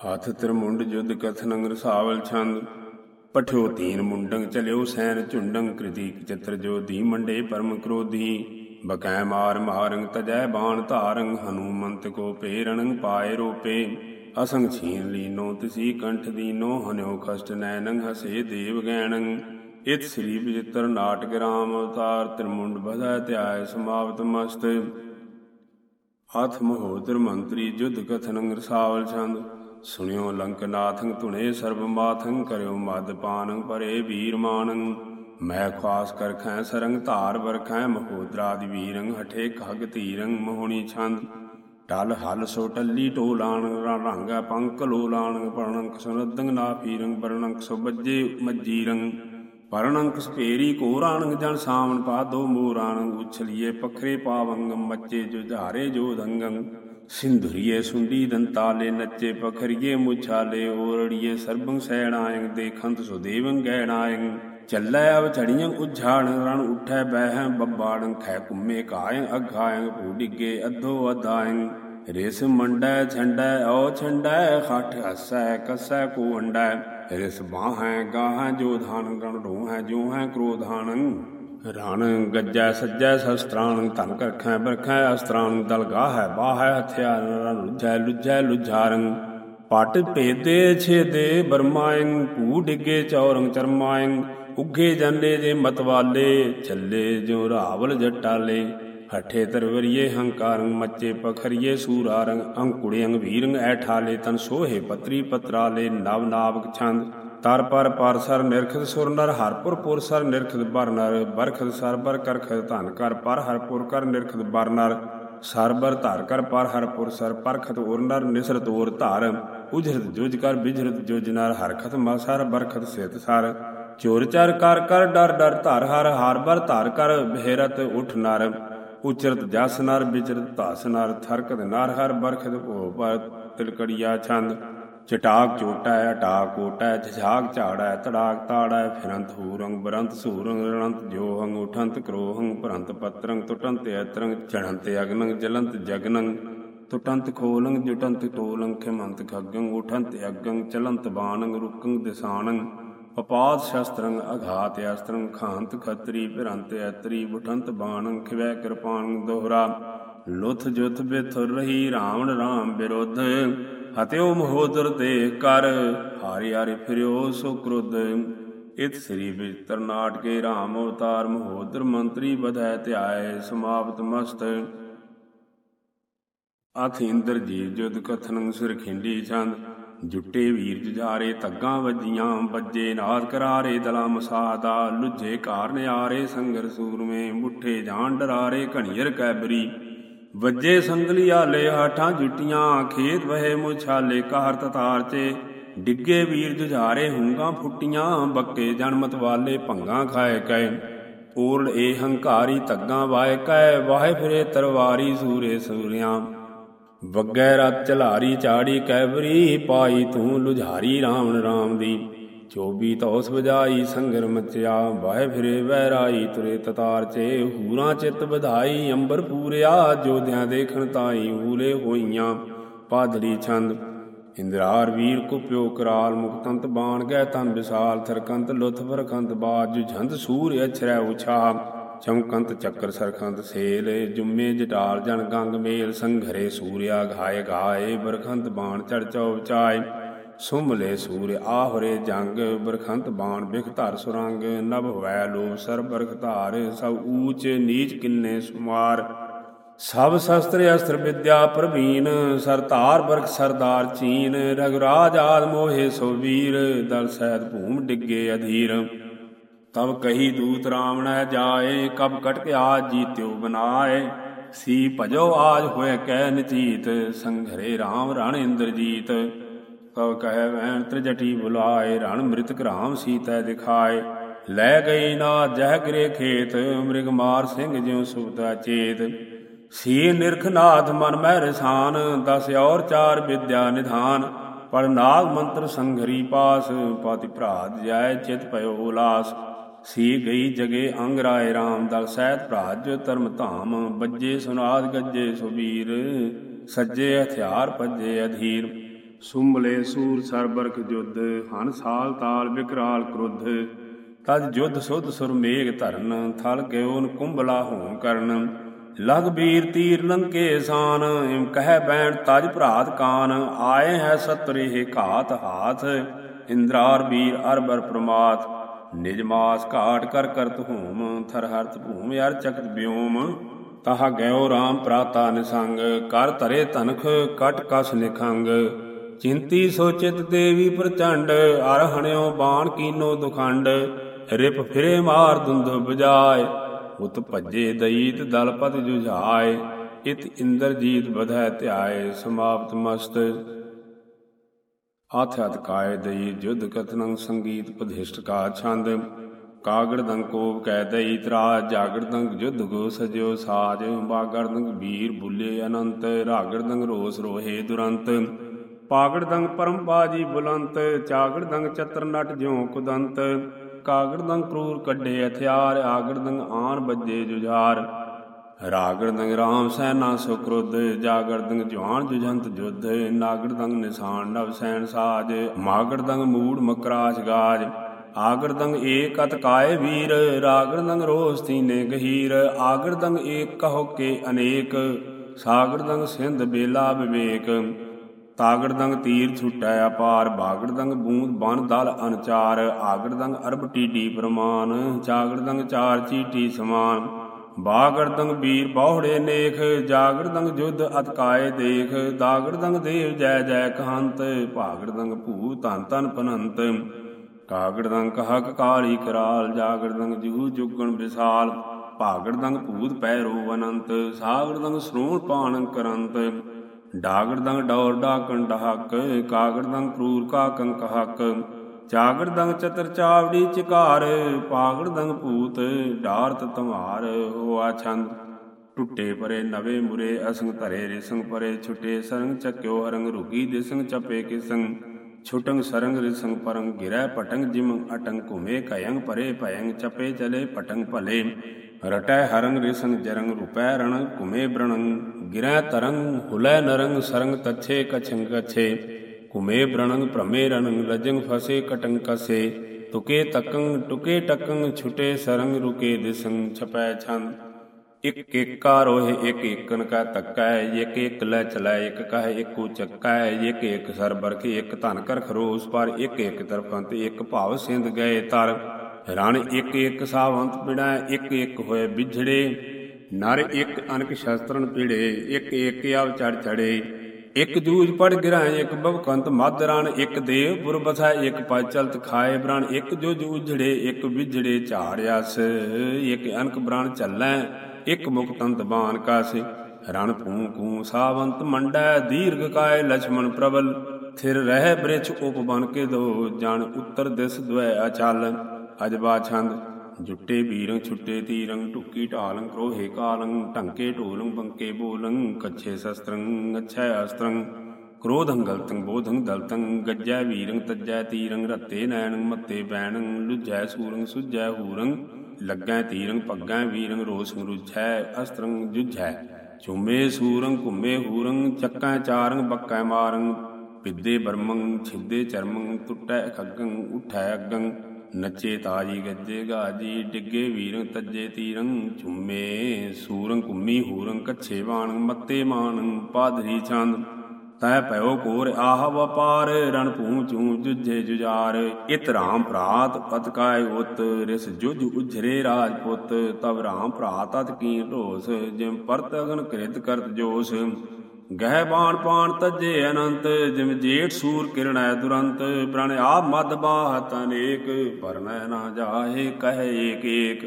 ਹੱਥ ਤਿਰਮੁੰਡ ਜੁਦ ਕਥਨੰ ਰਸਾਵਲ ਛੰਦ। ਪਠਿਓ ਤੀਨ ਮੁੰਡੰ ਚਲਿਓ ਸੈਨ ਝੁੰਡੰ ਕ੍ਰਿਤੀ ਚਿਤ੍ਰ ਜੋ ਦੀ ਮੰਡੇ ਪਰਮ ਕ੍ਰੋਧੀ। ਬਕੈ ਮਾਰ ਮਾਰੰ ਤਜੈ ਬਾਣ ਧਾਰੰ ਹਨੂਮੰਤ ਕੋ ਪੇਰਣੰ ਪਾਏ ਰੂਪੇ। ਅਸੰਗ ਛੀਨ ਲੀਨੋ ਤਿਸੀ ਕੰਠ ਦੀਨੋ, ਹਨਿਓ ਕਸ਼ਟ ਨੈਨੰ ਹਸੇ ਦੇਵ ਗੈਣੰ। ਇਤ ਸ੍ਰੀ ਵਿਜਿਤਰ ਨਾਟਕ ਰਾਮ ਅਵਤਾਰ, ਤ੍ਰਿਮੁੰਡ ਬਧਾ ਧਿਆਇ ਸਮਾਪਤ ਮਸਤ। ਹੱਥ ਮਹੋਦਰ ਮੰਤਰੀ ਜੁਧ ਕਥਨੰ ਰਸਾਵਲ ਛੰਦ। ਸੁਣਿਓ ਲੰਕਨਾਥੰ ਧੁਨੇ ਸਰਬ ਮਾਥੰ, ਕਰਿਓ ਮਦ ਪਾਨੰ ਪਰੇ ਵੀਰ ਮਾਨੰ। ਮੈਂ ਖਾਸ ਕਰਖੈ ਸਰੰਗ ਧਾਰ ਵਰਖੈ, ਮਹੋਦਰਾਦਿ ਵੀਰੰ ਹਠੇ ਖਗ ਧੀਰੰ, ਮੋਹਣੀ ਛੰਦ। ਟਲ ਹਲ ਸੋ ਟੱਲੀ ਟੋਲਾਣ ਰੰਗ ਪੰਕ ਲੋਲਾਣ ਪਰਣੰਕ ਸੁਨਦੰਗ ਨਾ ਪੀਰੰ, ਪਰਣੰਕ ਸੋ ਬੱਜੇ ਮੱਜੀਰੰ। ਪਰਣੰਕ ਸਪੇਰੀ ਕੋਰਾਣੰ ਜਨ ਸਾਵਣ ਪਾਦੋ ਮੋਰਾਣੰ ਉਛਲੀਏ ਪਖਰੇ ਪਾਵੰਗ, ਮੱਚੇ ਜੁਝਾਰੇ ਜੋ ਧੰਗੰ ਸਿੰਧੁਰੀਏ ਸੁੰਡੀ ਦੰਤਾਲੇ, ਨੱਚੇ ਪਖਰੀਏ ਮੁਛਾਲੇ, ਓਰੜੀਏ ਸਰਬੰ ਸੈਣਾਇੰ, ਦੇਖੰਤ ਸੁ ਦੇਵੰ ਗੈਣਾਇੰ ਚੱਲੈ ਅਵ ਝੜੀਆਂ ਉਝਾਣ ਰਣ ਉਠੈ ਬਹਿ ਬੱਬਾੜੰ, ਖੈ ਕੁੰਮੇ ਕਾਇ ਅਘਾਇ ਭੂ ਡਿੱਗੇ ਅਧੋ ਅਧਾਇੰ। ਰਿਸ ਮੰਡੈ ਛੰਡੈ ਓ ਛੰਡੈ ਖਟ ਹਸੈ, ਕਸੈ ਕੋ ਅੰਡੈ ਰਿਸ ਬਾਹੈ, ਗਾਹੈ, ਜੋ ਧਾਨ ਰਣ ਢੋਹੈ ਜੋ ਹੈ ਕ੍ਰੋਧਾਨੰ। ਰਣ ਗੱਜੈ ਸੱਜੈ ਸ਼ਸਤਰਾਨ ਧਨ ਕਰਖੈ ਬਰਖੈ ਅਸਤਰਾਨ ਦਲਗਾ ਹੈ ਬਾਹੈ ਹਥਿਆਰ ਰਣ ਲੁਜੈ ਲੁਝਾਰੰ। ਪਟ ਭੇਦੇ ਛੇਦੇ ਬਰਮਾਇੰ, ਭੂ ਡਿੱਗੇ ਚੌਰੰ ਚਰਮਾਇੰ। ਉੱਗੇ ਜਾਂਦੇ ਜੇ ਮਤਵਾਲੇ ਚੱਲੇ ਜੋ ਰਾਵਲ ਜਟਾਲੇ। ਹਠੇ ਤਰਵਰੀਏ ਹੰਕਾਰੰ, ਮੱਚੇ ਪਖਰੀਏ ਸੂਰਾਰੰ। ਅੰਕੁੜੇ ਵੀਰੰ ਐਠਾਲੇ ਤਨ ਸੋਹੇ ਪਤਰੀ ਪਤਰਾਲੇ। ਨਵ ਨਾਵਕ ਛੰਦ ਤਰ ਪਰ ਪਰ ਸਰ ਨਿਰਖਤ ਸੁਰ ਨਰ ਹਰਪੁਰ ਪੁਰ ਸਰ ਨਿਰਖਤ ਬਰ ਨਰ, ਬਰਖਤ ਸਰ ਬਰ ਕਰਖਤ ਧਨ ਕਰ ਪਰ ਹਰਪੁਰ ਕਰ ਨਿਰਖਤ ਬਰ ਨਰ, ਸਰ ਬਰ ਕਰ ਪਰ ਹਰਪੁਰ ਸਰ ਪਰਖਤ ਉਰ ਨਿਸਰਤ ਉਰ ਧਾਰ, ਉਜਰਤ ਜੁਜ ਕਰ ਬਿਜਰਤ ਜੁਜ ਨਰ ਹਰਖਤ ਮਸਰ ਬਰਖਤ ਸਿਤ ਸਰ, ਚੋਰ ਚਰ ਕਰ ਕਰ ਡਰ ਡਰ ਧਾਰ, ਹਰ ਹਾਰ ਬਰ ਧਾਰ ਕਰ ਬਿਹਰਤ ਉਠ ਨਰ, ਉਚਰਤ ਜਸ ਨਰ, ਬਿਚਰਤ ਧਸ ਨਰ, ਥਰਕਤ ਨਰ, ਹਰ ਬਰਖਤ ਭੋ ਪਰ ਤਿਲਕੜੀਆ ਛੰਦ ਚਟਾਕ ਚੋਟਾ ਹੈ, ਅਟਾਕ ਕੋਟਾ ਹੈ ਝਾਕ ਝਾੜਾ ਹੈ, ਤੜਾਕ ਤਾੜਾ ਫਿਰੰਤ ਹੂਰੰਗ ਬਰੰਤ ਸੂਰੰਗ ਰਣੰਤ, ਜੋਹੰਗ ਉਠੰਤ ਕਰੋਹੰਗ ਭਰੰਤ ਪਤਰੰਗ ਤੁਟੰਤ ਐਤਰੰਗ ਚੜੰਤ ਅਗਨੰਗ ਜਲੰਤ ਜਗਨੰਗ, ਤੁਟੰਤ ਖੋਲੰਗ ਜੁਟੰਤ ਟੋਲੰਗ ਖਿਮੰਤ ਖੱਗੰਗ, ਉਠੰਤ ਅਗੰਗ ਚਲੰਤ ਬਾਣੰਗ ਰੁਕੰਗ ਦਿਸਾਣੰਗ ਪਪਾਦ ਸ਼ਸਤਰੰਗ ਅਘਾਤ ਅਸਤਰੰਗ ਖਾਂਤ ਖਤਰੀ ਭਿਰੰਤ ਐਤਰੀ ਬੁਠੰਤ ਬਾਣੰਗ ਖਿਵੈ ਕਿਰਪਾਨ ਦੋਹਰਾ, ਲੁਥ ਜੁਥ ਬਿਥੁਰ ਰਹੀ ਰਾਵਣ ਰਾਮ ਵਿਰੁੱਧ ਹਤਿਓ ਮਹੋਦਰ ਦੇ ਕਰ ਹਾਰੇ ਹਾਰੇ ਫਿਰਿਓ ਸੋ ਕ੍ਰੋਧ ਇਤ ਸ੍ਰੀ ਵਿਚਤਰ ਨਾਟਕੇ ਰਾਮ ਅਵਤਾਰ ਮਹੋਦਰ ਮੰਤਰੀ ਬਧੈ ਧਿਆਏ ਸਮਾਪਤ ਮਸਤ। ਅਥ ਇੰਦਰ ਜੀ ਜੁਦ ਕਥਨ ਸਿਰ ਖਿੰਡੀ ਚੰਦ, ਜੁੱਟੇ ਵੀਰ ਜੁਝਾਰੇ ਤੱਗਾਂ ਵੱਜੀਆਂ, ਬੱਜੇ ਨਾਦ ਕਰਾਰੇ ਦਲਾ ਮਸਾਦਾ, ਲੁੱਝੇ ਘਾਰ ਨਿਆਰੇ ਸੰਗਰ ਸੂਰਮੇ, ਮੁੱਠੇ ਜਾਣ ਡਰਾਰੇ ਘਣੀਰ ਕੈਬਰੀ। ਵੱਜੇ ਸੰਗਲੀਆ ਲੈ ਹਠਾਂ ਜੁੱਟੀਆਂ, ਖੇਤ ਵਹੇ ਮੁਛਾਲੇ ਕਾਹਰ ਤਤਾਰ ਚੇ ਡਿੱਗੇ ਵੀਰ ਜੁਝਾਰੇ ਹੁੰਗਾ ਫੁੱਟੀਆਂ, ਬੱਕੇ ਜਨਮਤ ਵਾਲੇ ਭੰਗਾ ਖਾਏ ਕੈ ਓਰੜ ਏ ਹੰਕਾਰੀ ਤੱਗਾ ਵਾਏ ਕੈ ਵਾਹੇ ਫਿਰੇ ਤਰਵਾਰੀ ਸੂਰੇ ਸੂਰਿਆਂ। ਵੱਗੈ ਰਤ ਚਲਾਰੀ ਚਾੜੀ ਕੈਬਰੀ ਪਾਈ ਤੂੰ ਲੁਝਾਰੀ ਰਾਵਣ ਰਾਮ ਦੀ। ਚੋਬੀ ਤੌਸ ਵਜਾਈ ਸੰਗਰ ਮਚਿਆ, ਵਾਹਿ ਫਿਰੇ ਵਹਿਰਾਈ ਤੁਰੇ ਤਤਾਰ ਚੇ, ਹੂਰਾਂ ਚਿਤ ਵਧਾਈ, ਅੰਬਰ ਪੂਰਿਆ, ਜੋਧਿਆਂ ਦੇਖਣ ਤਾਈ ਹੂਲੇ ਹੋਈਆਂ ਪਾਦੜੀ ਛੰਦ। ਇੰਦਰਾਰ ਵੀਰ ਕੁਪਿਓ ਕਰਾਲ, ਮੁਕਤੰਤ ਬਾਣ ਗਏ ਤਨ ਵਿਸਾਲ ਥਰਕੰਤ ਲੁਥ ਵਰਖੰਤ ਬਾਜ, ਝੰਦ ਸੂਰ ਅਛਰੈ ਉਛਾ। ਚਮਕੰਤ ਚੱਕਰ ਸਰਖੰਤ ਸੇਲ, ਜੁਮੇ ਜਟਾਲ ਜਨ ਗੰਗ ਮੇਲ, ਸੰਘਰੇ ਸੂਰਿਆ ਘਾਏ ਘਾਏ ਬਰਖੰਤ ਬਾਣ ਚੜ ਚਉ ਚਾਏ। ਸੁਮਲੇ ਸੂਰ ਆਹਰੇ ਜੰਗ, ਬਰਖੰਤ ਬਾਣ, ਬਿਖ ਧਰ ਸੁਰੰਗ, ਨਭ ਵੈ ਲੋ ਸਰ ਬਰਖ ਧਾਰ, ਸਭ ਊਚ ਨੀਚ ਕਿੰਨੇ ਸੁਮਾਰ। ਸਭ ਸ਼ਸਤਰ ਅਸਤਰ ਵਿਦਿਆ ਪ੍ਰਵੀਨ ਸਰਤਾਰ ਬਰਖ ਸਰਦਾਰ ਚੀਨ ਰਗਰਾਜ ਆਦ ਮੋਹੇ ਸੋ ਵੀਰ, ਦਲ ਸਹਿਤ ਭੂਮ ਡਿੱਗੇ ਅਧੀਰ। ਤਬ ਕਹੀ ਦੂਤ ਰਾਮ ਨਹਿ ਜਾਏ, ਕਬ ਕਟ ਕੇ ਆਜ ਜੀਤਿਓ ਬਨਾਏ। ਸੀ ਭਜੋ ਆਜ ਹੋਏ ਕਹਿ ਨਚੀਤ, ਸੰਘਰੇ ਰਾਮ ਰਣ ਇੰਦਰਜੀਤ। ਕਬ ਕਹਿ ਵੈਣ ਤ੍ਰਿਜਟੀ ਬੁਲਾਏ, ਰਣ ਮ੍ਰਿਤਕ ਰਾਮ ਸੀਤੈ ਦਿਖਾਏ। ਲੈ ਗਈ ਨਾ ਜਹ ਗਰੇ ਖੇਤ, ਮ੍ਰਿਗ ਮਾਰ ਸਿੰਘ ਜਿਉ ਸੁਭਤਾ ਚੇਤ। ਸੀ ਨਿਰਖਨਾਥ ਮਨ ਮਹਿ ਰਸਾਨ, ਦਸ ਔਰ ਚਾਰ ਵਿਦਿਆ ਨਿਧਾਨ। ਪਰ ਨਾਗ ਮੰਤਰ ਸੰਘਰੀ ਪਾਸ ਪਾਤੀ ਭਰਾਤ ਜਾਏ ਚਿਤ ਭਇਓ ਉਲਾਸ। ਸੀ ਗਈ ਜਗੇ ਅੰਗ ਰਾਏ RAM ਦਲ ਸਹਿਤ ਭਰਾਜ ਧਰਮ ਧਾਮ। ਬੱਜੇ ਸੁਨਾਦ ਗੱਜੇ ਸੁਬੀਰ, ਸੱਜੇ ਹਥਿਆਰ ਭੱਜੇ ਅਧੀਰ। ਸੁੰਬਲੇ ਸੂਰ ਸਰਬਰਖ ਜੁਧ ਹਨ ਸਾਲ ਤਾਲ ਵਿਕਰਾਲ ਕ੍ਰੁੱਧ। ਤਜ ਜੁਧ ਸੁਧ ਸੁਰ ਮੇਘ ਧਰਨ, ਥਲ ਗਿਓਨ ਕੁੰਭਲਾ ਹੋਮ ਕਰਨ। ਲਗ ਬੀਰ ਤੀਰ ਲੰਕੇ ਸਾਨ, ਇਮ ਕਹਿ ਬੈਣ ਤਜ ਭਰਾਤ ਕਾਨ। ਆਏ ਹੈ ਸਤਰੇ ਘਾਤ ਹਾਥ, ਇੰਦਰਾਰ ਵੀਰ ਅਰਬਰ ਪ੍ਰਮਾਤ। ਨਿਜ ਮਾਸ ਘਾਟ ਕਰ ਕਰਤ ਹੋਮ ਥਰ ਹਰਤ ਭੂਮ ਯਾਰ ਚਕਤ ਬਿਓਮ ਤਹਾ ਗਇਓ RAM ਪ੍ਰਾਤਾ ਨਿਸੰਗ, ਕਰ ਧਰੇ ਤਨਖ ਕਟ ਕਸ ਨਿਖੰਗ। ਚਿੰਤੀ ਸੋਚਿਤ ਦੇਵੀ ਪ੍ਰਚੰਡ ਅਰ ਹਣਿਓ ਬਾਣ ਕੀਨੋ ਦੁਖੰਡ, ਰਿਪ ਫਿਰੇ ਮਾਰ ਦੁੰਦ ਬਜਾਏ ਉਤ ਭੱਜੇ ਦਈਤ ਦਲਪਤ ਜੁਝਾਏ, ਇਤ ਇੰਦਰਜੀਤ ਬਧੈ ਧਿਆਏ, ਸਮਾਪਤ ਮਸਤ। ਆਥਿਆਤ ਕਾਇ ਦਈ ਜੁਧ ਕਥਨੰ ਸੰਗੀਤ ਪਧਿਸ਼ਟ ਕਾ ਛੰਦ, ਕਾਗੜ ਦੰਗ ਕੋਪ ਕਹਿ ਦਈ ਤਰਾ ਜਾਗੜ ਦੰਗ ਜੁਧ ਗੋ ਸਜਿਓ ਸਾਜ, ਬਾਗੜ ਦੰਗ ਵੀਰ ਬੁੱਲੇ ਅਨੰਤ, ਰਾਗੜ ਦੰਗ ਰੋਸ ਰੋਹੇ ਦੁਰੰਤ। ਪਾਗੜ ਦੰਗ ਪਰਮ ਬਾਜੀ ਬੁਲੰਤ, ਚਾਗੜ ਦੰਗ ਚਤਰ ਨਟ ਜਿਉ ਕੁਦੰਤ। ਕਾਗੜ ਦੰਗ ਕਰੂਰ ਕੱਢੇ ਹਥਿਆਰ, ਆਗੜ ਦੰਗ ਆਨ ਬੱਜੇ ਜੁਝਾਰ। ਰਾਗੜ ਦੰਗ ਰਾਮ ਸੈਨਾ ਸੁਕਰੁੱਧ, ਜਾਗੜ ਦੰਗ ਜਵਾਨ ਜੁਜੰਤ ਜੁਧ। ਨਾਗੜ ਦੰਗ ਨਿਸ਼ਾਨ ਨਵ ਸੈਨ ਸਾਜ, ਮਾਗੜ ਦੰਗ ਮੂੜ ਮਕਰਾਸ਼ ਗਾਜ। ਆਗੜ ਦੰਗ ਏਕ ਅਤਕਾਏ ਵੀਰ, ਰਾਗੜ ਦੰਗ ਰੋਸ ਤੀਨੇ ਗਹੀਰ। ਆਗੜ ਦੰਗ ਏਕ ਕਹੋ ਕੇ ਅਨੇਕ, ਸਾਗੜ ਦੰਗ ਸਿੰਧ ਬੇਲਾ ਵਿਵੇਕ। ਤਾਗੜ ਦੰਗ ਤੀਰ ਛੁਟੈ ਅਪਾਰ, ਬਾਗੜ ਦੰਗ ਬੂੰਦ ਬਨ ਦਲ ਅਨਚਾਰ, ਆਗੜ ਅਰਬ ਟੀਟੀ ਪ੍ਰਮਾਨ ਚਾਗੜਦੰਗ ਚਾਰ ਚੀਟੀ ਸਮਾਨ। ਬਾਗੜ ਦੰਗ ਵੀਰ ਬਾਹੜੇ ਨੇਖ, ਜਾਗੜ ਦੰਗ ਜੁਧ ਅਤਕਾਏ ਦੇਖ। ਦਾਗੜ ਦੰਗ ਦੇਵ ਜੈ ਜੈ ਕਹੰਤ, ਭਾਗੜ ਦੰਗ ਭੂ ਧਨ ਧਨ ਪਨੰਤ। ਕਾਗੜ ਦੰਗ ਕਹਕ ਕਾਲੀ ਕਰਾਲ, ਜਾਗੜ ਦੰਗ ਜੂ ਜੁਗਣ ਵਿਸਾਲ। ਭਾਗੜ ਦੰਗ ਭੂਤ ਪੈ ਰੋ ਅਨੰਤ ਸਾਗੜ ਦੰਗ ਸ੍ਰੋਣ ਪਾਣ ਕਰੰਤ। ਡਾਗੜ ਦੰਗ ਡੌਰ ਡਾਕਣ ਡਹਕ ਕਾਗੜ ਦੰਗ ਕਰੂਰ ਕਾ ਕੰਕ ਹਕ ਚਾਗੜ ਦੰਗ ਚਤਰ ਚਾਵੜੀ ਚਿਕਾਰ ਪਾਗੜ ਦੰਗ ਭੂਤ ਡਾਰਤ ਤੁਮਾਰ ਹੋਆ ਛੰਦ। ਟੁੱਟੇ ਪਰੇ ਨਵੇ ਮੁਰੇ ਅਸੰਗ ਧਰੇ ਰਿਸੰਗ ਪਰੇ, ਛੁਟੇ ਸਰੰਗ ਚੱਕਿਓ ਹਰੰਗ ਰੁਗੀ ਦਿਸੰਗ ਚਪੇ ਕਿਸੰਗ। ਛੁਟੰਗ ਸਰੰਗ ਰਿਸੰਗ ਪਰੰਗ ਗਿਰੈ ਪਟੰਗ ਜਿਮ ਅਟੰਗ ਘੁਮੇ ਕਯੰਗ ਪਰੇ ਭਯੰਗ ਚਪੇ ਚਲੇ ਪਟੰਗ ਭਲੇ। ਰਟੈ ਹਰੰਗ ਰਿਸੰਗ ਜਰੰਗ ਰੁਪੈ ਰਣ ਘੁਮੇ ਬ੍ਰਣੰਗ ਗਿਰੈ ਤਰੰਗ ਹੁਲੈ ਨਰੰਗ ਸਰੰਗ ਤਛੇ ਕਛੰਗ ਕਛੇ। ਘੁਮੇ ਬ੍ਰਣੰਗ ਭ੍ਰਮੇ ਰਣੰਗ ਲਜੰਗ ਫਸੇ ਕਟੰਗ ਕਸੇ। ਤੁਕੇ ਤਕੰ ਟੁਕੇ ਟਕੰ ਛੁਟੇ ਸਰੰਗ ਰੁਕੇ ਦਿਸੰ ਛਪੈ ਛੰਦ ਇਕ ਏਕਾ ਰੋਹਿ ਇਕ ਏਕਨ ਕਾ ਤੱਕੈ ਇਕ ਇਕ ਲੈ ਚਲੈ, ਇਕ ਕਹੈ, ਇਕੂ ਚੱਕੈ ਇਕ ਇਕ ਸਰ ਬਰਖੇ ਇਕ ਧਨ ਕਰ ਖਰੋਸ ਪਰ ਇਕ ਇਕ ਤਰਫੰਤ ਇਕ ਭਾਵ ਸਿੰਧ ਗਏ ਤਰ। ਰਣ ਇਕ ਇਕ ਸਾਵੰਤ ਪਿੜੈ ਇਕ ਇਕ ਹੋਏ ਵਿਝੜੇ ਨਰ ਇਕ ਅਨਕ ਸ਼ਸਤਰਨ ਪੀੜੇ ਇਕ ਇਕ ਆਵ ਚੜ ਚੜੇ। ਇਕ ਦੂਜ ਪੜ ਗਿਰਾਂ ਇਕ ਬਵਕੰਤ ਮਦ ਰਣ, ਇਕ ਦੇਵ ਪੁਰ ਬਸੈ, ਇਕ ਪੈ ਚਲਤ ਖਾਏ ਬ੍ਰਣ। ਇਕ ਜੋ ਜੂਝੜੇ ਇਕ ਵਿਝੜੇ ਝਾੜਿਆਸ ਇਕ ਅਨਕ ਬ੍ਰਣ ਚੱਲੈ। ਇਕ ਮੁਕਤੰਤ ਬਾਨ ਕਾਸੇ, ਰਣ ਭੂ ਕੂ ਸਾਵੰਤ ਮੰਡੈ, ਦੀਰਘ ਕਾਇ ਲਛਮਨ ਪ੍ਰਬਲ। ਥਿਰ ਰਹਿ ਬ੍ਰਿਛ ਉਪ ਬਨ ਕੇ ਦੋ ਜਨ ਉੱਤਰ ਦਿਸ ਦੁਐ ਅਚਲ। ਅਜਬਾ ਛੰਦ ਜੁੱਟੇ ਵੀਰੰ ਛੁੱਟੇ ਤੀਰੰ ਟੁੱਕੀ ਢਾਲੰ, ਕਰੋਹੇ ਕਾਲੰ, ਢੰਕੇ ਢੋਲੰ, ਬੰਕੇ ਬੋਲੰ, ਕੱਛੇ ਸ਼ਸਤਰੰ, ਅੱਛੈ ਅਸਤਰੰ। ਕ੍ਰੋਧੰ ਗਲਤੰ, ਬੋਧੰ ਦਲਤੰ, ਗੱਜੈ ਵੀਰੰ, ਤੱਜੈ ਤੀਰੰ, ਰਤੇ ਨੈਣੰ, ਮੱਤੇ ਬੈਣੰ, ਲੁਜੈ ਸੂਰੰ, ਸੁਜੈ ਹੂਰੰ। ਲੱਗੈ ਤੀਰੰ ਪੱਗੈ ਵੀਰੰ ਰੋਸ ਰੁਝੈ ਅਸਤਰੰ ਜੁਝੈ। ਚੁੰਮੇ ਸੂਰੰ ਘੁੰਮੇ ਹੂਰੰ ਚੱਕੈ ਚਾਰੰ ਬੱਕੈ ਮਾਰੰ ਪਿੱਦੇ ਬਰਮੰ ਛਿੱਦੇ ਚਰਮੰ ਟੁੱਟੈ ਖੱਗੰ, ਉਠੈ ਅਗੰ। ਨੱਚੇ ਤਾਜੀ ਗੱਜੇ ਗਾਜੀ, ਡਿੱਗੇ ਵੀਰੰ ਤੱਜੇ ਤੀਰੰ ਚੁੰਮੇ ਸੂਰੰ ਘੁੰਮੀ ਹੂਰੰ ਕੱਛੇ ਬਾਣੰ ਮੱਤੇ ਮਾਣੰ ਪਾਧਰੀ ਚੰਦ ਤੈ ਭਇਓ ਕੋਰ ਆਹ ਵਪਾਰ ਰਣ ਭੂ ਚੂ ਜੁਝੇ ਜੁਜਾਰ ਇਤ ਰਾਮ ਭਰਾਤ ਪਤ ਉਤ, ਰਿਸ ਜੁਜ ਉਝਰੇ ਰਾਜਪੁੱਤ। ਤਬ ਰਾਮ ਭਰਾਤ ਅਤ ਕੀ ਢੋਸ, ਜਿਮ ਪਰਤ ਅਗਨ ਕ੍ਰਿਤ ਕਰਤ ਜੋਸ। ਗਹਿ ਬਾਣ ਪਾਣ ਤਜੇ ਅਨੰਤ, ਜਿਮ ਜੇਠ ਸੂਰ ਕਿਰਣੈ ਦੁਰੰਤ। ਪ੍ਰਣ ਆਪ ਮਦ ਬਾਹਤ ਅਨੇਕ ਪਰਨੈ ਨਾ ਜਾਹੇ ਕਹਿ ਏਕ ਏਕ।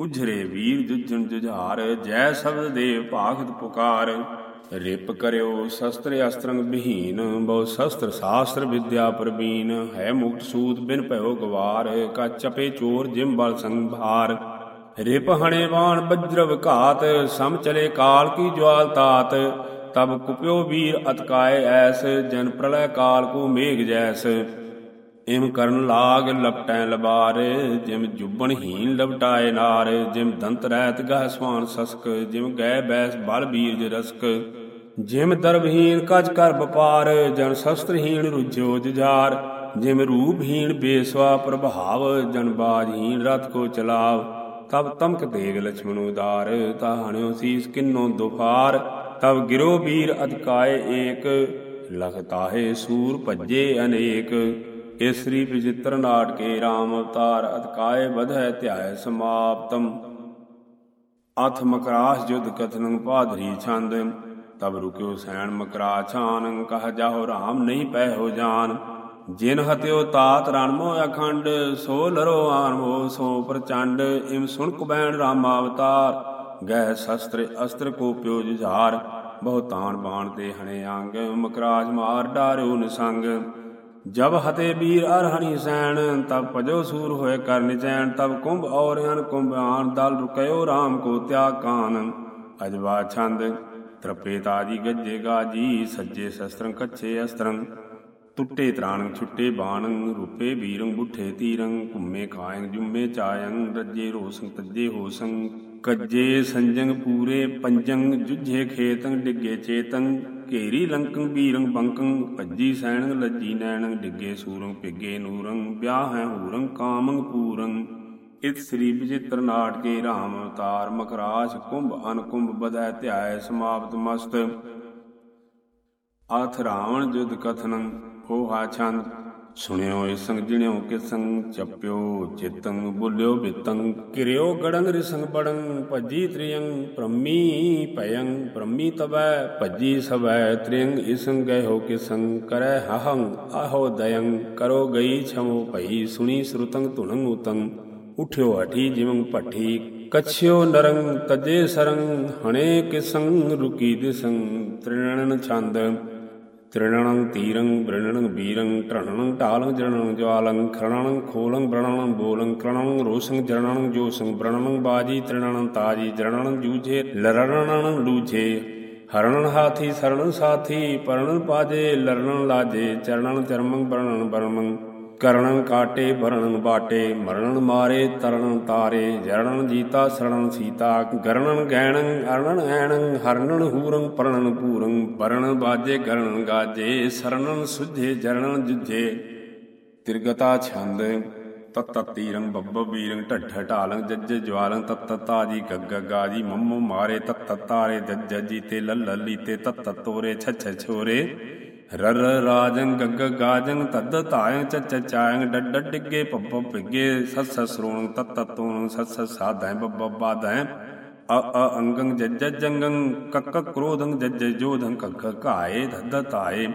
ਉਝਰੇ ਵੀਰ ਜੁਝਣ ਜੁਝਾਰ, ਜੈ ਸ਼ਬਦ ਦੇਵ ਭਾਗਤ ਪੁਕਾਰ। ਰਿਪ ਕਰਿਓ ਸ਼ਸਤਰ ਅਸਤਰੰਗ ਬਿਹੀਨ ਬਹੁ ਸ਼ਸਤਰ ਸ਼ਾਸਤਰ ਵਿਦਿਆ ਪ੍ਰਵੀਨ, ਹੈ ਮੁਕਤ ਸੂਤ ਬਿਨ ਭਇਓ ਗਵਾਰ, ਕਾ ਚਪੇ ਚੋਰ ਜਿਮ ਬਲ ਸੰਭਾਰ। ਰਿਪ ਹਣੇ ਬਾਣ ਬਜਰਵ ਘਾਤ, ਸਮ ਚਲੇ ਕਾਲ ਕੀ ਜਵਾਲ ਤਾਤ। ਤਬ ਕੁਪਿਓ ਵੀਰ ਅਤਕਾਏ ਐਸ, ਜਨ ਪ੍ਰਲੈ ਕਾਲ ਕੋ ਮੇਘ ਜੈਸ। ਇਮ ਕਰਨ ਲਾਗ ਲਪਟੈ ਲਬਾਰ, ਜਿਮ ਜੁਬਨ ਹੀਨ ਲਪਟਾਏ ਨਾਰ, ਜਿਮ ਦੰਤ ਰਹਿਤ ਗਹ ਸਵਾਨ ਸਸਕ, ਜਿਮ ਗੈ ਬੈਸ ਬਲ ਬੀਰਜ ਰਸਕ। ਜਿਮ ਦਰਬਹੀਣ ਕਜ ਕਰ ਵਪਾਰ, ਜਨ ਸ਼ਸਤਰਹੀਣ ਰੁਜਿਓ ਜੁਝਾਰ। ਜਿਮ ਰੂਪਹੀਣ ਬੇਸਵਾ ਪ੍ਰਭਾਵ, ਜਨ ਬਾਜਹੀਣ ਰਤ ਕੋ ਚਲਾਵ। ਤਬ ਤਮਕ ਦੇਗ ਲਛਮਨ ਉਦਾਰ, ਤਾਹਣਿਓ ਸੀਸ ਕਿੰਨੋ ਦੁਫਾਰ। ਤਬ ਗਿਰੋ ਵੀਰ ਅਧਿਕਾਏ ਏਕ, ਲਖਤਾਹੇ ਸੂਰ ਭੱਜੇ ਅਨੇਕ। ਕੇਸਰੀ ਸ੍ਰੀ ਵਿਜਿਤਰ ਨਾਟਕੇ RAM ਅਵਤਾਰ ਅਤਕਾਏ ਵਧੈ ਧਿਆਏ ਸਮਾਪਤਮ। ਅਥ ਮਕਰਾਸ ਜੁਦ ਕਥਨੰ ਪਾਧਰੀ ਛੰਦ, ਤਬ ਰੁਕਿਓ ਸੈਣ ਮਕਰਾ ਛਾਨ, ਕਹ ਜਾਹੋ ਰਾਮ ਨਹੀਂ ਪੈ ਹੋ ਜਾਨ। ਜਿਨ ਹਤਿਓ ਤਾਤ ਰਣਮੋ ਅਖੰਡ, ਸੋ ਲਰੋ ਆਨਮੋ ਸੋ ਪ੍ਰਚੰਡ। ਇਮ ਸੁਣ ਕੁਬੈਣ ਰਾਮ ਅਵਤਾਰ, ਗਹਿ ਸ਼ਸਤਰ ਅਸਤਰ ਕੋ ਪਿਓ ਜੁਝਾਰ। ਬਹੁਤਾਨ ਬਾਣ ਤੇ ਹਣੇ ਅੰਗ, ਮਕਰਾਜ ਮਾਰ ਡਾਰਿਓ ਨਿਸੰਗ। ਜਬ ਹਤੇ ਵੀਰ ਅਰਹਣੀ ਸੈਣ, ਤਬ ਭਜੋ ਸੂਰ ਹੋਏ ਕਰ ਨਿਚੈਣ ਤਬ ਕੁੰਭ ਔਰ ਅਨ ਕੁੰਭ ਆਨ ਦਲ ਰੁਕਇਓ RAM ਕੋ ਤਿਆਗ ਕਾਨ। ਅਜਵਾ ਛੰਦ ਤ੍ਰਪੇ ਤਾਜੀ ਗੱਜੇ ਗਾਜੀ ਸੱਜੇ ਸ਼ਸਤਰੰ ਕੱਛੇ ਅਸਤਰੰ। ਟੁੱਟੇ ਤ੍ਰਾਣੰ ਛੁੱਟੇ ਬਾਣੰ, ਰੂਪੇ ਵੀਰੰ ਬੁੱਠੇ ਤੀਰੰ, ਘੁੰਮੇ ਖਾਇੰ ਜੁੰਮੇ ਚਾਯੰ ਰੱਜੇ ਰੋਸੰ ਤੱਜੇ ਹੋਸੰ। ਕੱਜੇ ਸੰਜੰਗ ਪੂਰੇ ਪੰਜੰਗ, ਜੁਝੇ ਖੇਤੰ ਡਿੱਗੇ ਚੇਤੰ। ਘੇਰੀ ਲੰਕੰ ਵੀਰੰ ਬੰਕੰ ਭੱਜੀ ਸੈਣੰ, ਲੱਜੀ ਨੈਣੰ, ਡਿੱਗੇ ਸੂਰੰ ਪਿੱਗੇ ਨੂਰੰ, ਵਿਆਹ ਹੈ ਹੂਰੰ, ਕਾਮੰ ਪੂਰੰ। ਇਤ ਸ੍ਰੀ ਵਿਜਿਤ੍ਰ ਨਾਟਕੇ ਰਾਮ ਅਵਤਾਰ ਮਕਰਾਸ਼, ਕੁੰਭ, ਅਨਕੁੰਭ, ਬਧੈ, ਧਿਆਏ, ਸਮਾਪਤ, ਮਸਤ। ਆਥ ਰਾਵਣ ਜੁਦ ਕਥਨੰ, ਹੋਹਾ ਛੰਦ। ਸੁਣਿਓ ਇਸੰਗ ਜਿਣਿਓ ਕਿਸੰਗ ਚੱਪਿਓ ਚਿਤੰ ਬੁਲਿਓ ਬਿਤੰ ਕਿਰਿਓ, ਗੜੰਗ ਰਿਸੰਗ ਬੜੰ ਭੱਜੀ ਤ੍ਰਿਯੰ ਪ੍ਰਮੀ ਭਯੰ ਪ੍ਰਮੀ ਤਬੈ ਭੱਜੀ ਸਵੈ ਤ੍ਰਿਯੰ ਇਸੰਗ ਗਇਓ ਕਿਸੰ ਕਰੈ ਹਹੰ ਆਹੋ ਦਯੰ ਕਰੋ ਗਈ ਛਮੋ ਭਈ, ਸੁਣੀ ਸ਼ਰੁਤੰ ਧੁਨੰ ਉਤੰ ਉਠਿਓ ਹਠੀ ਜਿਵੰ ਭਠੀ, ਕਛਿਓ ਨਰੰ ਤਜੇ ਸਰੰ ਹਣੇ ਕਿਸੰ ਰੁਕੀ ਦਿਸੰ ਤ੍ਰਿਣਨ ਛੰਦ ਤ੍ਰਿਣਨੰ ਤੀਰੰ ਬ੍ਰਿਣਨੰ ਵੀਰੰ ਟ੍ਰਣਨੰ ਢਾਲੰ ਜਰਣਨੰ ਜਵਾਲੰ ਖਰਣਨੰ ਖੋਲੰ ਬ੍ਰਣਨੰ ਬੋਲੰ ਕਰਣਨੰ ਰੋਸੰ ਜਰਣਨੰ ਜੋਸੰ ਬ੍ਰਣਨੰ ਬਾਜੀ ਤ੍ਰਿਣਨੰ ਤਾਜੀ ਜਰਣਨੰ ਜੂਝੇ ਲਰਣਨੰ ਲੂਝੇ ਹਰਣਨ ਹਾਥੀ ਸਰਣਨ ਸਾਥੀ ਪਰਣਨ ਪਾਜੇ ਲਰਣਨ ਲਾਜੇ ਚਰਣਨ ਚਰਮੰ ਬਰਣਨ ਬਰਮੰ ਕਰਣਨ ਕਾਟੇ ਭਰਣਨ ਬਾਟੇ ਮਰਣਨ ਮਾਰੇ ਤਰਣਨ ਤਾਰੇ ਜਰਣਨ ਜੀਤਾ ਸਰਣਨ ਸੀਤਾ ਗਰਣਨ ਗੈਣੰ ਅਰਣਨ ਐਣੰ ਹਰਣਨ ਹੂਰੰ ਪਰਣਨ ਪੂਰੰ ਪਰਣਨ ਬਾਜੇ ਗਰਣਨ ਗਾਜੇ ਸਰਣਨ ਸੁਝੇ ਜਰਣਨ ਜੁਝੇ। ਤਿਰਗਤਾ ਛੰਦ, ਤਤ ਤੀਰੰ ਬੱਬ ਵੀਰੰ ਢੱਠ ਢਾਲੰ ਜੱਜ ਜਵਾਲੰ, ਤਤ ਤਾਜੀ ਗੱਗ ਗਾਜੀ, ਮੰਮੋ ਮਾਰੇ ਤਤ ਤਾਰੇ, ਜੱਜ ਜੀਤੇ ਲੱਲ ਲੀਤੇ ਤਤ ਤੋਰੇ, ਛਛ ਛੋਰੇ ਰਰ ਰਾਜੰ ਗੱਗ ਗਾਜੰ ਤਦ ਧਾਇੰ ਚ ਚਾਇੰ ਡੱਡ ਡਿੱਗੇ ਪੱਪ ਪਿੱਗੇ ਸਸ ਸਰੂਣ ਤਤ ਤੂਣ ਸਸ ਸਾਧੈ ਬੱਬ ਬਾਧੈ ਅ ਅ ਅੰਗੰ ਜੱਜ ਜੰਗੰ ਕੱਕ ਕ੍ਰੋਧੰ ਜੱਜ ਜੋਧੰ ਕੱਕ ਘਾਏ ਧਦ ਧਾਏ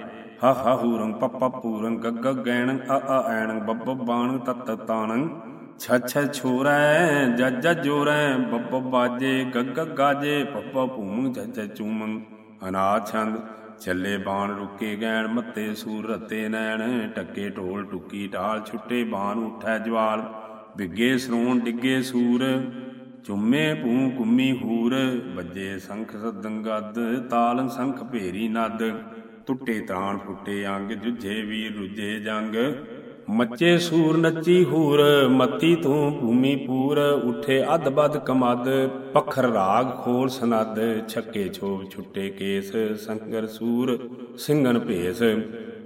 ਹ ਹ ਹੂਰੰ ਪੱਪ ਪੂਰੰ ਗੱਗ ਗੈਣੰ ਅ ਅ ਐਣੰ ਬੱਬ ਬਾਣੰ ਤਤ ਤਾਣੰ ਛਛ ਛੋਰੈ ਜੱਜ ਜੋਰੈ ਬੱਬ ਬਾਜੇ ਗੱਗ ਗਾਜੇ ਪੱਪ ਭੂਮ ਜੱਜ ਚੂਮੰ ਅਨਾਥ ਛੰਦ, ਛੱਲੇ ਬਾਣ ਰੁਕੇ ਗੈਣ, ਮੱਤੇ ਸੂਰ ਰਤੇ ਨੈਣ ਟੱਕੇ ਢੋਲ ਟੁੱਕੀ ਢਾਲ ਛੁੱਟੇ ਬਾਣ ਉਠੈ ਜਵਾਲ। ਵਿਗੇ ਸਰੂਣ ਡਿੱਗੇ ਸੂਰ ਚੁੰਮੇ ਭੂ ਕੁੰਮੀ ਹੂਰ, ਵੱਜੇ ਸੰਖ ਸਦੰਗਦ ਤਾਲੰ ਸੰਖ ਭੇਰੀ ਨਦ। ਟੁੱਟੇ ਤਾਣ ਫੁੱਟੇ ਅੰਗ, ਜੁਝੇ ਵੀਰ ਰੁਜੇ ਜੰਗ ਮੱਚੇ ਸੂਰ ਨੱਚੀ ਹੂਰ, ਮੱਤੀ ਤੂੰ ਭੂਮੀ ਪੂਰ, ਉਠੇ ਅਧ ਬਦ ਕਮਦ, ਪਖਰ ਰਾਗ ਖੋਲ ਸਨਦ, ਛੱਕੇ ਛੋਬ ਛੁੱਟੇ ਕੇਸ, ਸੰਗਰ ਸੂਰ ਸਿੰਘਨ ਭੇਸ।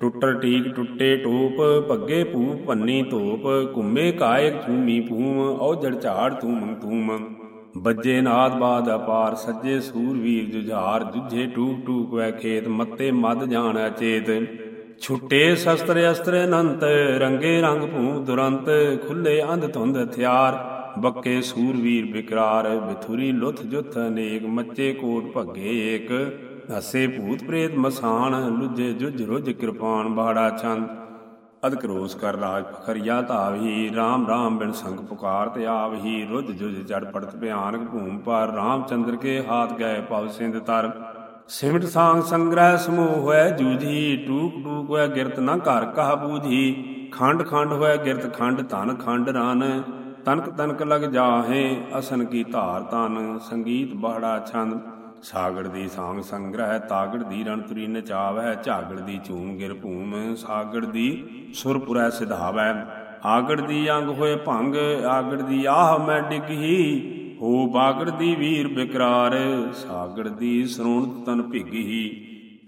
ਟੁੱਟਰ ਟੀਕ ਟੁੱਟੇ ਟੋਪ, ਭੱਗੇ ਭੂ ਪੰਨੀ ਧੋਪ, ਘੁੰਮੇ ਕਾਇਕ ਝੂਮੀ ਭੂਮ, ਔਜੜ ਝਾੜ ਤੂੰ ਤੂਮ ਬੱਜੇ ਨਾਦ ਬਾਦ ਅਪਾਰ, ਸੱਜੇ ਸੂਰ ਵੀਰ ਜੁਝਾਰ, ਜੁਝੇ ਟੂਕ ਟੂਕ ਵੈ ਖੇਤ, ਮੱਤੇ ਮਦ ਜਾਣ ਅਚੇਤ। ਛੁੱਟੇ ਸ਼ਸਤਰ ਅਸਤਰ ਅਨੰਤ, ਰੰਗੇ ਰੰਗ ਭੂ ਦੁਰੰਤ, ਖੁੱਲੇ ਅੰਧ ਧੁੰਦ ਹਥਿਆਰ, ਬੱਕੇ ਸੂਰਵੀਰ ਬਿਕਰਾਰ, ਬਿਥੁਰੀ ਲੁੱਥ ਜੁਥ ਅਨੇਕ, ਮੱਚੇ ਕੋਟ ਭੱਗੇ ਏਕ, ਹਸੇ ਭੂਤ ਪ੍ਰੇਤ ਮਸਾਨ, ਲੁਜੇ ਜੁਜ ਰੁਜ ਕਿਰਪਾਨ ਬਾੜਾ ਚੰਦ ਅਦਕਰੋਸ ਕਰ ਰਾਜ ਫਖਰਿਆ ਧਾਵੀ RAM RAM ਬਿਨ ਸੰਗ ਪੁਕਾਰ ਤੇ ਆਵਹੀ, ਰੁਜ ਜੁਜ ਜੜ ਪੜਤ ਭਿਆਨਕ ਭੂਮ ਪਰ ਰਾਮਚੰਦਰ ਕੇ ਹਾਥ ਗਏ ਪਵ ਸਿੰਧ ਤਰ। ਸਿਮਟ ਸਾਂਗ ਸੰਗ੍ਰਹਿ ਸਮੂਹ ਹੋਇ ਜੂਝੀ, ਟੂਕ ਟੂਕ ਹੋਇ ਗਿਰਤ ਨ ਘਰ ਕਹ ਬੂਝੀ। ਖੰਡ ਖੰਡ ਹੋਇ ਗਿਰਤ ਖੰਡ ਧਨ ਖੰਡ ਰਨ, ਤਨਕ ਤਨਕ ਲਗ ਜਾਹੇ ਅਸਨ ਕੀ ਧਾਰ ਤਨ ਸੰਗੀਤ ਬਾੜਾ ਛੰਦ, ਸਾਗੜ ਦੀ ਸਾਂਗ ਸੰਗ੍ਰਹਿ, ਤਾਗੜ ਦੀ ਰਣਤਰੀ ਨਚਾਵੈ ਝਾਗੜ ਦੀ ਝੂਮ ਗਿਰ ਭੂਮ। ਸਾਗੜ ਦੀ ਸੁਰਪੁਰੈ ਸਿਧਾਵੈ ਆਗੜ ਦੀ ਅੰਗ ਹੋਏ ਭੰਗ, ਆਗੜ ਦੀ ਆਹ ਮੈਂ ਡਿਗਹੀ ਹੋ ਬਾਗੜ ਦੀ ਵੀਰ ਬਿਕਰਾਰ, ਸਾਗੜ ਦੀ ਸਰੂਣਤ ਤਨ ਭਿੱਗੀ।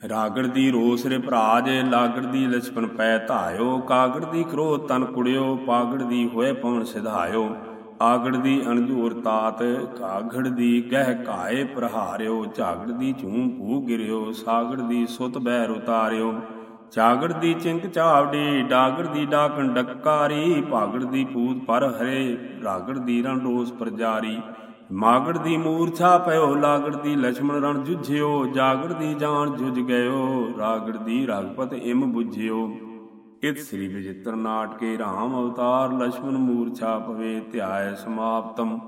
ਰਾਗੜ ਦੀ ਰੋਸ ਰੇ ਭਰਾਜ, ਲਾਗੜ ਦੀ ਲਛਪਨ ਪੈ ਧਾਇਓ। ਕਾਗੜ ਦੀ ਕ੍ਰੋਧ ਤਨ ਕੁੜਿਓ, ਪਾਗੜ ਦੀ ਹੋਏ ਪਵਨ ਸਿਧਾਇਓ। ਆਗੜ ਦੀ ਅਣਜੂਰ ਤਾਤ, ਕਾਗੜ ਦੀ ਗਹਿ ਘਾਏ ਪ੍ਰਹਾਰਿਓ। ਝਾਗੜ ਦੀ ਝੂਮ ਭੂ ਗਿਰਿਓ, ਸਾਗੜ ਦੀ ਸੁਤ ਬਹਿ ਉਤਾਰਿਓ। ਜਾਗੜ ਦੀ ਚਿੰਕ ਝਾਵੜੀ ਡਾਗੜ ਦੀ ਡਾਕਣ ਡੱਕਾਰੀ ਭਾਗੜ ਦੀ ਪੂਤ ਪਰ ਹਰੇ ਰਾਗੜ ਦੀ ਰਣ ਰੋਸ ਪ੍ਰਜਾਰੀ। ਮਾਗੜ ਦੀ ਮੂਰਛਾ ਪਇਓ ਲਾਗੜ ਦੀ ਲక్ష్మణ ਰਣ ਜੁਝਿਓ ਜਾਗੜ ਦੀ ਜਾਨ ਜੁਝ ਗਇਓ ਰਾਗੜ ਦੀ ਰਾਗਪਤ ਇਮ ਬੁਝਿਓ। ਇਤ ਸ੍ਰੀ ਵਿਜਿਤਰ ਨਾਟਕੇ ਰਾਮ ਅਵਤਾਰ ਲక్ష్మణ ਮੂਰਛਾ ਪਵੇ ਧਿਆਇ ਸਮਾਪਤਮ।